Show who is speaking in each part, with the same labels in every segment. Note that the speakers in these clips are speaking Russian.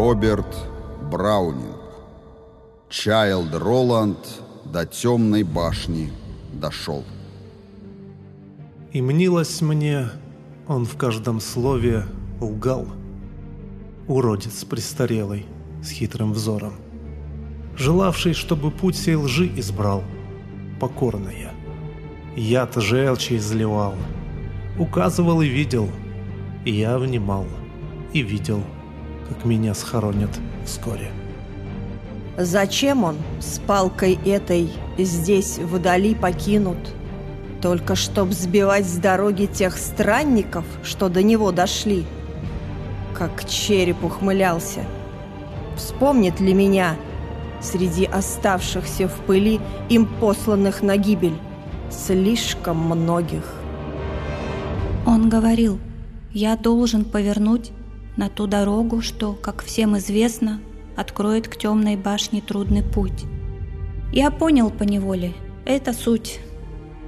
Speaker 1: Роберт Браунинг. Чайлд Роланд до темной башни дошел.
Speaker 2: И мнилось мне, он в каждом слове лгал. Уродец престарелый, с хитрым взором. Желавший, чтобы путь сей лжи избрал, покорная. Яд желчи изливал, указывал и видел, и я внимал, и видел, как меня схоронят вскоре.
Speaker 3: Зачем он с палкой этой здесь вдали покинут? Только чтоб сбивать с дороги тех странников, что до него дошли. Как череп ухмылялся. Вспомнит ли меня среди оставшихся в пыли им посланных на гибель? Слишком многих.
Speaker 4: Он говорил, я должен повернуть на ту дорогу, что, как всем известно, откроет к темной башне трудный путь. Я понял по неволе, это суть,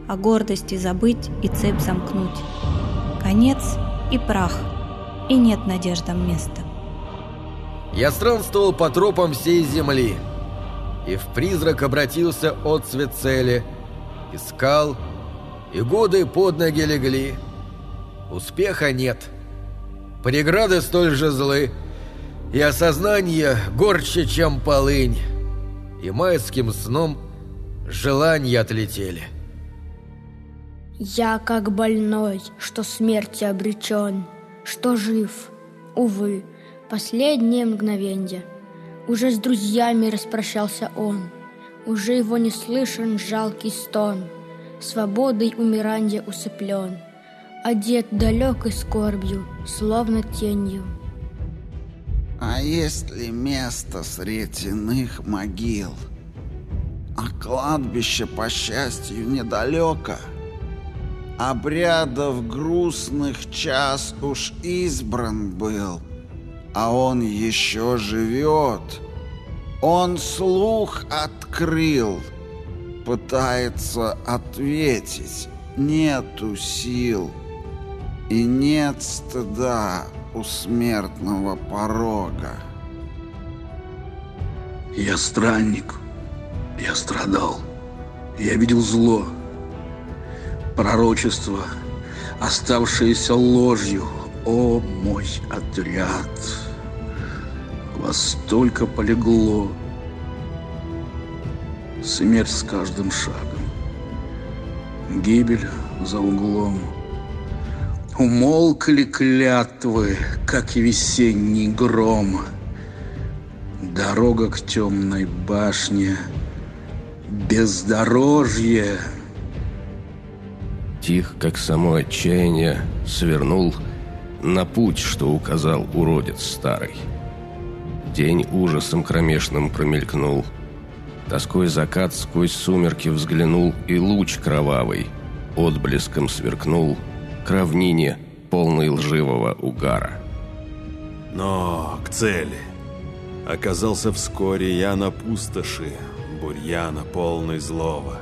Speaker 4: о гордости забыть и цепь замкнуть. Конец и прах, и нет надеждам места.
Speaker 5: Я странствовал по тропам всей земли, и в призрак обратился от цвет цели, искал, и годы под ноги легли. Успеха нет. Преграды столь же злы, и осознание горче, чем полынь, и майским сном желания отлетели.
Speaker 6: Я как больной, что смерти обречен, что жив, увы, последнее мгновенье. Уже с друзьями распрощался он, уже его не слышен жалкий стон, свободой умиранья усыплен, одет далекой скорбью, словно тенью.
Speaker 7: А есть ли место среди иных могил? А кладбище, по счастью, недалеко. Обрядов грустных час уж избран был, а он еще живет. Он слух открыл, пытается ответить, нету сил и нет стыда у смертного порога.
Speaker 8: Я странник, я страдал, я видел зло, пророчество, оставшееся ложью, о мой отряд. Вас столько полегло, смерть с каждым шагом, гибель за углом — Умолкли клятвы, как весенний гром. Дорога к темной башне, бездорожье.
Speaker 9: Тих, как само отчаяние, свернул на путь, что указал уродец старый. День ужасом кромешным промелькнул. Тоской закат сквозь сумерки взглянул, и луч кровавый отблеском сверкнул — к равнине, полной лживого угара.
Speaker 10: Но к цели. Оказался вскоре я на пустоши, бурьяна полной злого.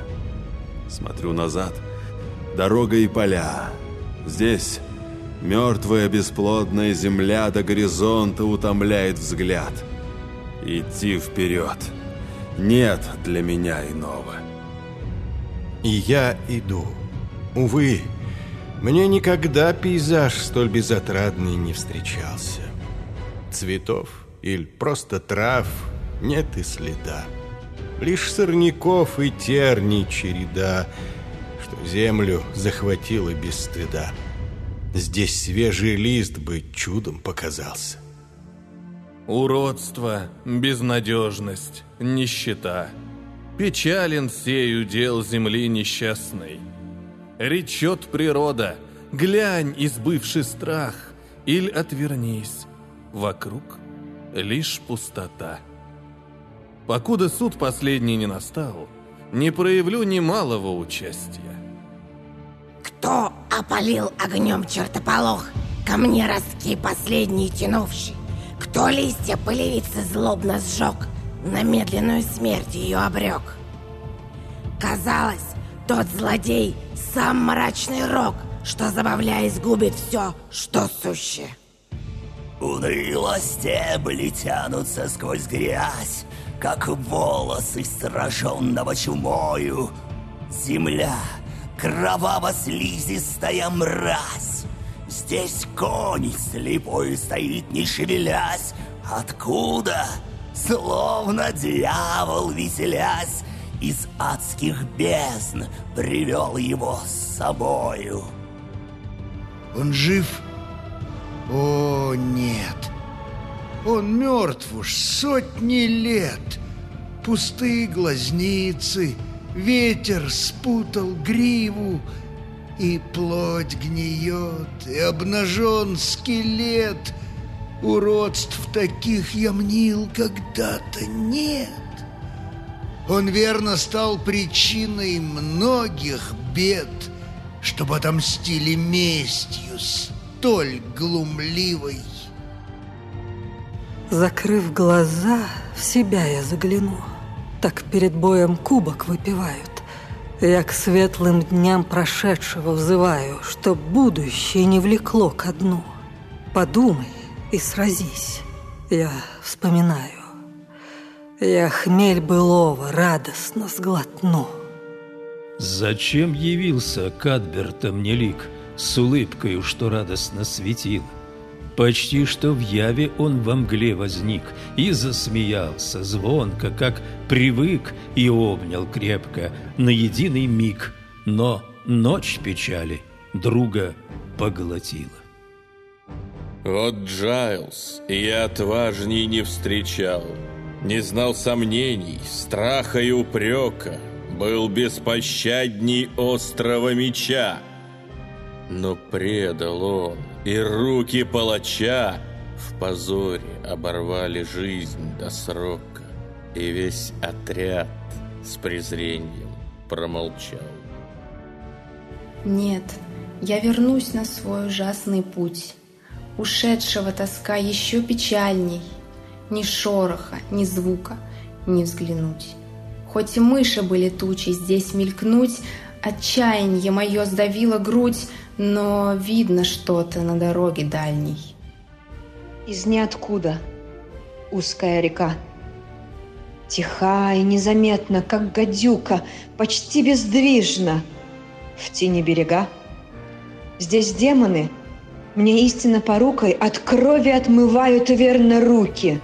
Speaker 10: Смотрю назад, дорога и поля. Здесь мертвая бесплодная земля до горизонта утомляет взгляд. Идти вперед. Нет для меня иного.
Speaker 11: И я иду. Увы, мне никогда пейзаж столь безотрадный не встречался. Цветов или просто трав нет и следа. Лишь сорняков и терний череда, что землю захватило без стыда. Здесь свежий лист бы чудом показался.
Speaker 12: Уродство, безнадежность, нищета. Печален сею дел земли несчастной. Речет природа, глянь, избывший страх, Иль отвернись, вокруг лишь пустота. Покуда суд последний не настал, Не проявлю немалого участия.
Speaker 13: Кто опалил огнем чертополох, Ко мне ростки последние тянувший? Кто листья пылевицы злобно сжег, На медленную смерть ее обрек? Казалось, тот злодей — сам мрачный рок, что, забавляясь, губит все, что суще.
Speaker 14: Уныло стебли тянутся сквозь грязь, Как волосы сраженного чумою. Земля, кроваво-слизистая мразь. Здесь конь слепой стоит, не шевелясь. Откуда? Словно дьявол, веселясь, Из адских бездн привел его с собою.
Speaker 15: Он жив? О, нет. Он мертв уж сотни лет. Пустые глазницы, ветер спутал гриву, И плоть гниет, и обнажен скелет. Уродств таких я мнил когда-то нет. Он верно стал причиной многих бед, Чтобы отомстили местью столь глумливой.
Speaker 3: Закрыв глаза, в себя я загляну. Так перед боем кубок выпивают. Я к светлым дням прошедшего взываю, Чтоб будущее не влекло ко дну. Подумай и сразись, я вспоминаю. Я хмель былого радостно сглотну.
Speaker 16: Зачем явился Кадберта мне лик С улыбкою, что радостно светил? Почти что в яве он во мгле возник И засмеялся звонко, как привык И обнял крепко на единый миг Но ночь печали друга поглотила.
Speaker 17: Вот Джайлз я отважней не встречал, Не знал сомнений, страха и упрека, Был беспощадней острого меча. Но предал он, и руки палача В позоре оборвали жизнь до срока, И весь отряд с презрением промолчал.
Speaker 18: Нет, я вернусь на свой ужасный путь. Ушедшего тоска еще печальней. Ни шороха, ни звука, не взглянуть. Хоть и мыши были тучи, здесь мелькнуть, Отчаяние мое сдавило грудь, Но видно что-то на дороге дальней.
Speaker 19: Из ниоткуда узкая река. Тиха и незаметно, как гадюка, Почти бездвижно. В тени берега. Здесь демоны — мне истинно порукой от крови отмывают верно руки,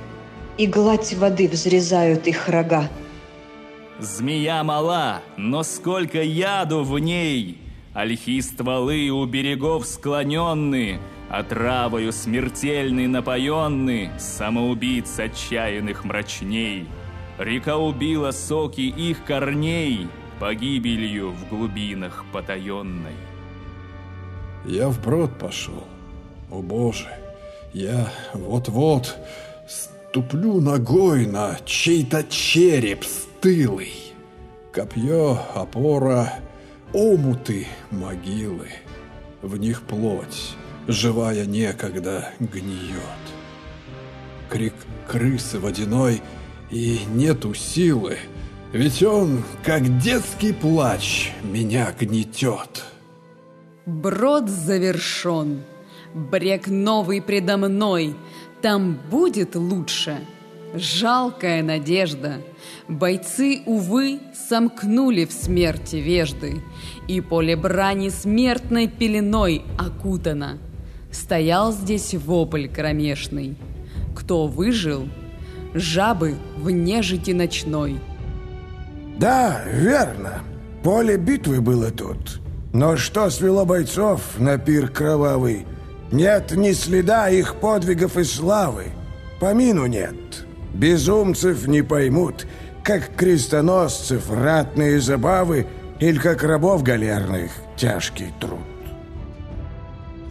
Speaker 19: и гладь воды взрезают их рога.
Speaker 20: Змея мала, но сколько яду в ней! Ольхи стволы у берегов склоненны, Отравою смертельной напоенны, Самоубийц отчаянных мрачней. Река убила соки их корней, Погибелью в глубинах потаенной.
Speaker 10: Я вброд пошел. О боже, я вот-вот ступлю ногой на чей-то череп стылый. Копье, опора, омуты, могилы. В них плоть, живая некогда, гниет. Крик крысы водяной, и нету силы, ведь он, как детский плач, меня гнетет.
Speaker 21: Брод завершен. Брег новый предо мной, там будет лучше. Жалкая надежда. Бойцы, увы, сомкнули в смерти вежды, И поле брани смертной пеленой окутано. Стоял здесь вопль кромешный. Кто выжил? Жабы в нежити ночной.
Speaker 9: Да, верно. Поле битвы было тут. Но что свело бойцов на пир кровавый? Нет ни следа их подвигов и славы. Помину нет. Безумцев не поймут, как крестоносцев ратные забавы или как рабов галерных тяжкий труд.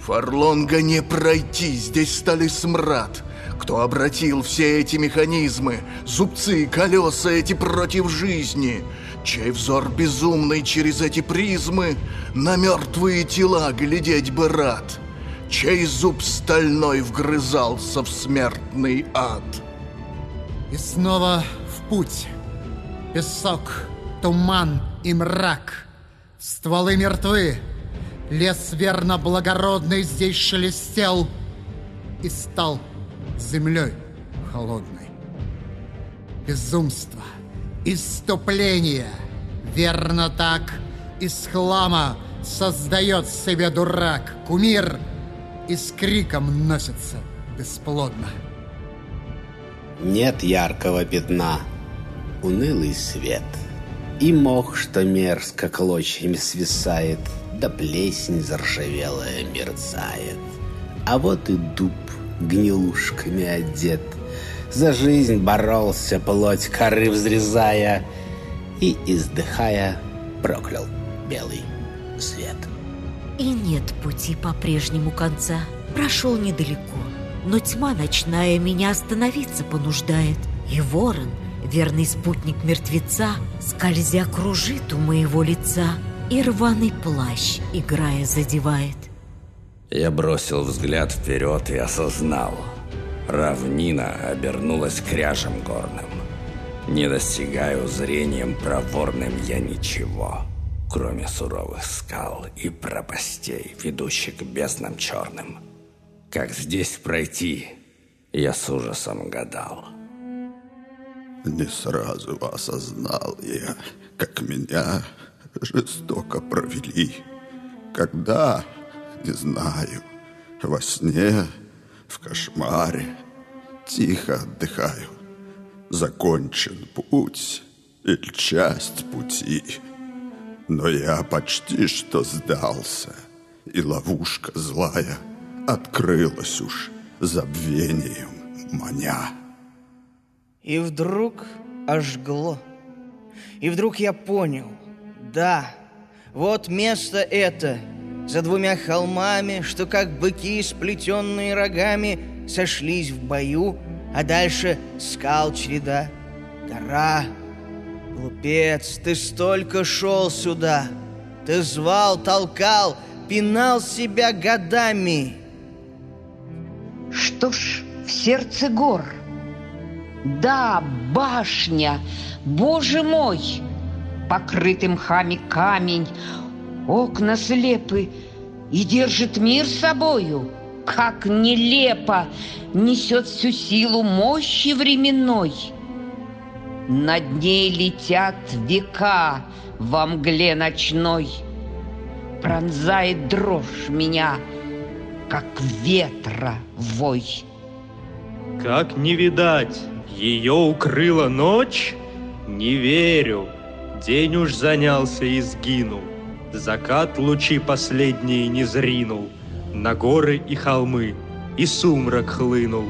Speaker 12: Фарлонга не пройти, здесь стали смрад. Кто обратил все эти механизмы, зубцы, колеса эти против жизни? Чей взор безумный через эти призмы на мертвые тела глядеть бы рад? Чей зуб стальной вгрызался в смертный ад.
Speaker 22: И снова в путь. Песок, туман и мрак. Стволы мертвы. Лес верно благородный здесь шелестел и стал землей холодной. Безумство, иступление, верно так, из хлама создает себе дурак кумир и с криком носится бесплодно.
Speaker 23: Нет яркого пятна, унылый свет. И мох, что мерзко клочьями свисает, да плесень заржавелая мерцает. А вот и дуб гнилушками одет. За жизнь боролся, плоть коры взрезая, и, издыхая, проклял белый свет.
Speaker 24: И нет пути по-прежнему конца. Прошел недалеко, но тьма ночная меня остановиться понуждает. И ворон, верный спутник мертвеца, скользя кружит у моего лица, и рваный плащ, играя, задевает.
Speaker 25: Я бросил взгляд вперед и осознал. Равнина обернулась кряжем горным. Не достигаю зрением проворным я ничего, кроме суровых скал и пропастей, ведущих к безднам черным. Как здесь пройти, я с ужасом гадал.
Speaker 7: Не сразу осознал я, как меня жестоко провели. Когда, не знаю, во сне, в кошмаре, тихо отдыхаю. Закончен путь или часть пути. Но я почти что сдался, и ловушка злая открылась уж забвением маня.
Speaker 26: И вдруг ожгло. И вдруг я понял, да, вот место это, за двумя холмами, что как быки, сплетенные рогами, сошлись в бою, а дальше скал череда, гора. Глупец, ты столько шел сюда, ты звал, толкал, пинал себя годами.
Speaker 27: Что ж, в сердце гор. Да, башня, боже мой, покрытый мхами камень, окна слепы и держит мир собою. Как нелепо несет всю силу мощи временной. Над ней летят века во мгле ночной. Пронзает дрожь меня, как ветра вой.
Speaker 28: Как не видать, ее укрыла ночь? Не верю. День уж занялся и сгинул. Закат лучи последние не зринул. На горы и холмы, и сумрак хлынул.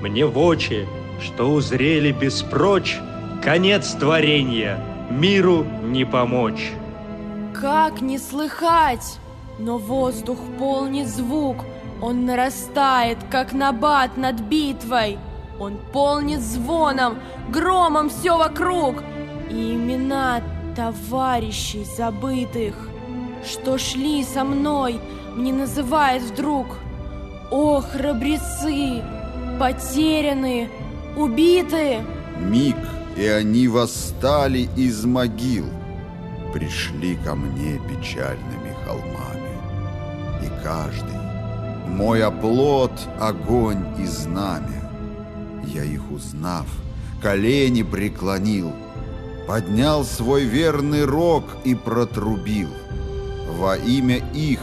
Speaker 28: Мне в очи, что узрели беспрочь, Конец творения, миру не помочь.
Speaker 18: Как не слыхать? Но воздух полнит звук, он нарастает, как набат над битвой. Он полнит звоном, громом все вокруг. И имена товарищей забытых, что шли со мной, мне называет вдруг. О, храбрецы, потерянные, убитые.
Speaker 7: Миг, и они восстали из могил, пришли ко мне печальными холмами. И каждый, мой оплот, огонь и знамя. Я их узнав, колени преклонил, поднял свой верный рог и протрубил во имя их,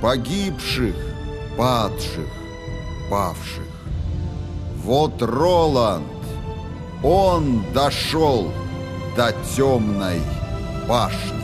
Speaker 7: погибших, падших, павших. Вот Роланд, он дошел до темной башни.